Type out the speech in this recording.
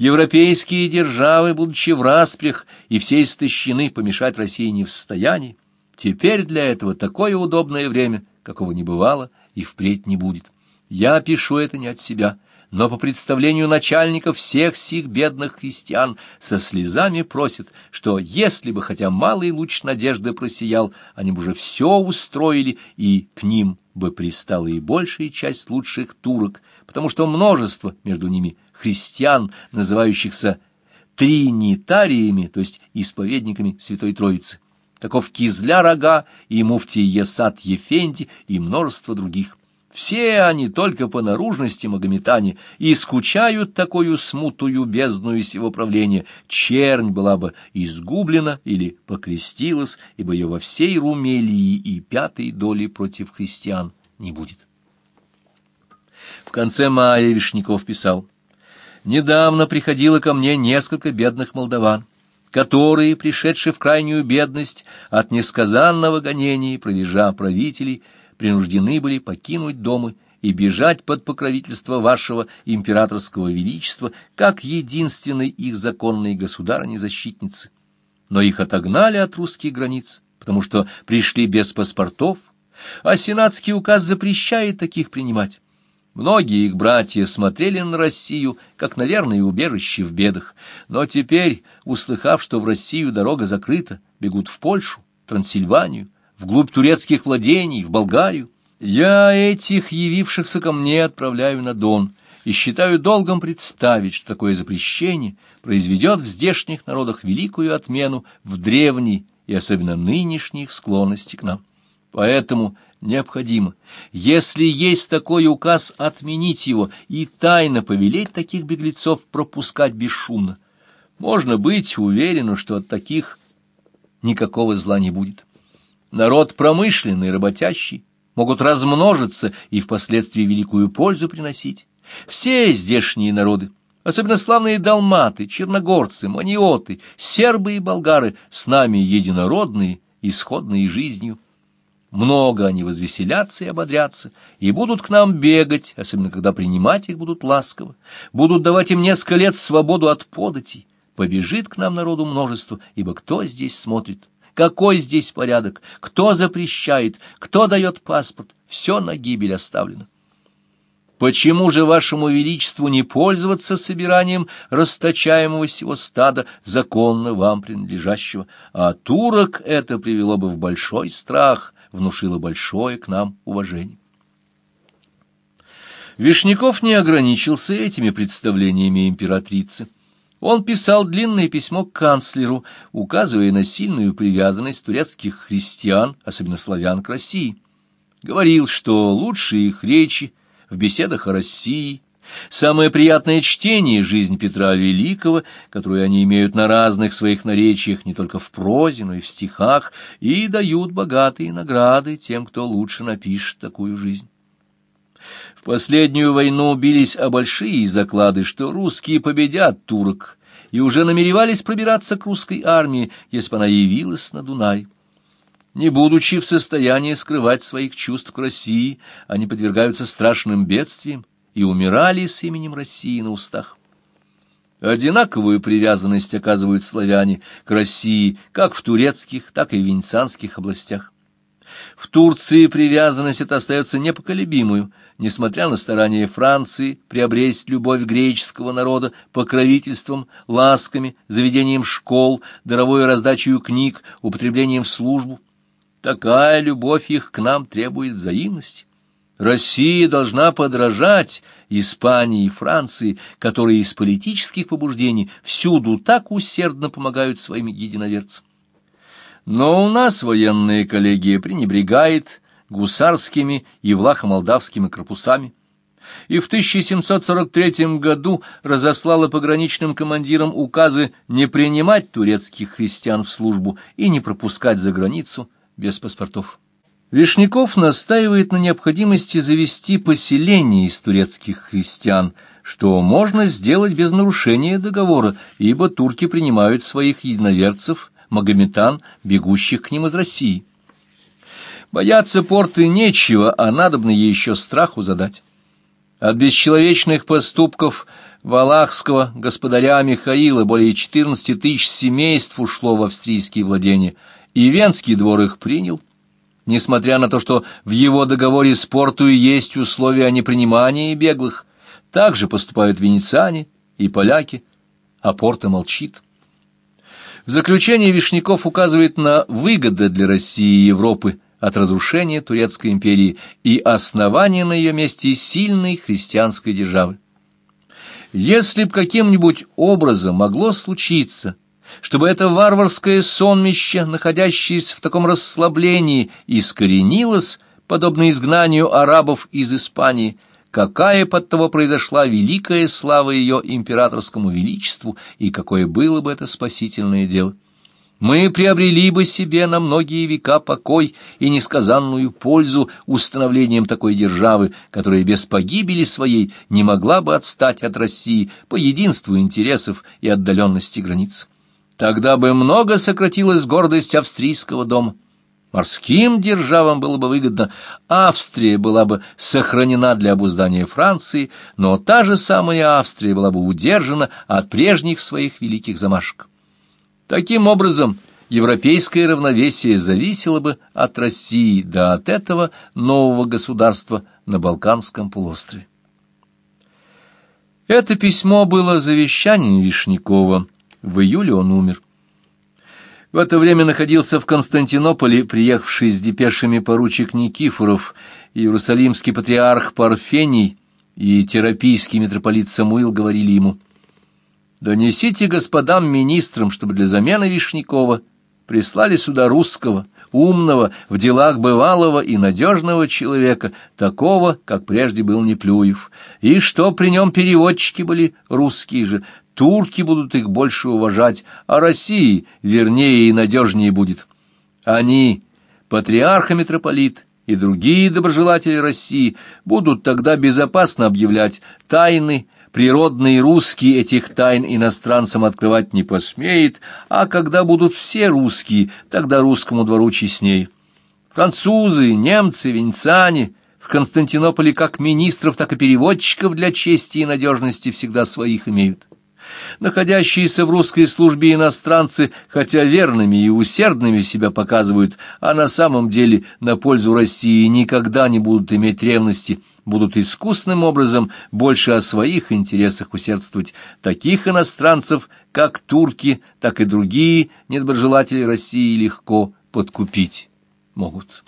Европейские державы, будучи в распрях и все истощены, помешать России не в состоянии. Теперь для этого такое удобное время, какого не бывало и впредь не будет. Я пишу это не от себя, но по представлению начальников всех сих бедных христиан со слезами просят, что если бы хотя малый луч надежды просиял, они бы уже все устроили, и к ним бы пристала и большая часть лучших турок, потому что множество между ними христиан, называющихся тринитариями, то есть исповедниками Святой Троицы. Таков Кизля Рога и муфтий Есад Ефенди и множество других. Все они только по наружности магометане и скучают такую смутую бездную сего правления. Чернь была бы изгублена или покрестилась, ибо ее во всей Румелии и пятой доли против христиан не будет. В конце мая Вишняков писал, «Недавно приходило ко мне несколько бедных молдаван, которые, пришедшие в крайнюю бедность от несказанного гонения и провежа правителей, принуждены были покинуть дома и бежать под покровительство вашего императорского величества, как единственной их законной государыни-защитницы. Но их отогнали от русских границ, потому что пришли без паспортов, а сенатский указ запрещает таких принимать. Многие их братья смотрели на Россию, как на верное убежище в бедах, но теперь, услыхав, что в Россию дорога закрыта, бегут в Польшу, Трансильванию, вглубь турецких владений, в Болгарию. Я этих явившихся ко мне отправляю на Дон и считаю долгом представить, что такое запрещение произведет в здешних народах великую отмену в древней и особенно нынешней склонности к нам. Поэтому необходимо, если есть такой указ, отменить его и тайно повелеть таких беглецов пропускать бесшумно. Можно быть уверенным, что от таких никакого зла не будет. Народ промышленный, работящий, могут размножиться и впоследствии великую пользу приносить. Все здешние народы, особенно славные далматы, черногорцы, маниоты, сербы и болгары, с нами единородные, исходные жизнью. Много они возвеселятся и ободрятся, и будут к нам бегать, особенно когда принимать их будут ласково, будут давать им несколько лет свободу от податей. Побежит к нам народу множество, ибо кто здесь смотрит? Какой здесь порядок? Кто запрещает? Кто дает паспорт? Все на гибель оставлено. Почему же вашему величеству не пользоваться собиранием расточаемого сего стада, законно вам принадлежащего? А турок это привело бы в большой страх — внушило большое к нам уважение. Вишняков не ограничился этими представлениями императрицы. Он писал длинное письмо канцлеру, указывая на сильную привязанность турецких христиан, особенно славян, к России. Говорил, что лучшие их речи в беседах о России, Самое приятное чтение — жизнь Петра Великого, которую они имеют на разных своих наречиях, не только в прозе, но и в стихах, и дают богатые награды тем, кто лучше напишет такую жизнь. В последнюю войну бились о большие заклады, что русские победят турок, и уже намеревались пробираться к русской армии, если бы она явилась на Дунай. Не будучи в состоянии скрывать своих чувств к России, они подвергаются страшным бедствиям, и умирали с именем России на устах. Одинаковую привязанность оказывают славяне к России как в турецких, так и в венецианских областях. В Турции привязанность эта остается непоколебимую, несмотря на старания Франции приобрести любовь греческого народа покровительством, ласками, заведением школ, даровой раздачей книг, употреблением в службу. Такая любовь их к нам требует взаимности. Россия должна подражать Испании и Франции, которые из политических побуждений всюду так усердно помогают своим единоверцам. Но у нас военная коллегия пренебрегает гусарскими и влахо-молдавскими корпусами, и в 1743 году разослала пограничным командирам указы не принимать турецких христиан в службу и не пропускать за границу без паспортов. Вишняков настаивает на необходимости завести поселение из турецких христиан, что можно сделать без нарушения договора, ибо турки принимают своих единоверцев, магометан, бегущих к ним из России. Бояться порты нечего, а надобно ей еще страху задать. От бесчеловечных поступков Валахского господаря Михаила более 14 тысяч семейств ушло в австрийские владения, и Венский двор их принял, несмотря на то, что в его договоре с Порту есть условия о непринимании беглых. Также поступают венециане и поляки, а Порто молчит. В заключение Вишняков указывает на выгоды для России и Европы от разрушения Турецкой империи и основания на ее месте сильной христианской державы. Если б каким-нибудь образом могло случиться, чтобы это варварское сонмище, находящееся в таком расслаблении, искоренилось, подобно изгнанию арабов из Испании, какая под того произошла великая слава ее императорскому величеству и какое было бы это спасительное дело мы приобрели бы себе на многие века покой и несказанную пользу установлением такой державы, которая без погибели своей не могла бы отстать от России по единству интересов и отдаленности границ. Тогда бы много сократилась гордость австрийского дома. Морским державам было бы выгодно, Австрия была бы сохранена для обуздания Франции, но та же самая Австрия была бы удержана от прежних своих великих замашек. Таким образом, европейское равновесие зависело бы от России, да от этого нового государства на Балканском полуострове. Это письмо было завещанием Вишнякова. В июле он умер. В это время находился в Константинополе приехавший с депешами поручик Никифоров, иерусалимский патриарх Парфений и терапийский митрополит Самуил говорили ему – Донесите господам министрам, чтобы для замены Вишнякова прислали сюда русского, умного, в делах бывалого и надежного человека, такого, как прежде был Неплюев, и что при нем переводчики были русские же, турки будут их больше уважать, а России вернее и надежнее будет. Они, патриарх и другие доброжелатели России будут тогда безопасно объявлять тайны, Природный русский этих тайн иностранцам открывать не посмеет, а когда будут все русские, тогда русскому двору честней. Французы, немцы, венециане в Константинополе как министров, так и переводчиков для чести и надежности всегда своих имеют. Находящиеся в русской службе иностранцы, хотя верными и усердными себя показывают, а на самом деле на пользу России никогда не будут иметь ревности, будут искусным образом больше о своих интересах усердствовать. Таких иностранцев, как турки, так и другие недоброжелатели России легко подкупить могут.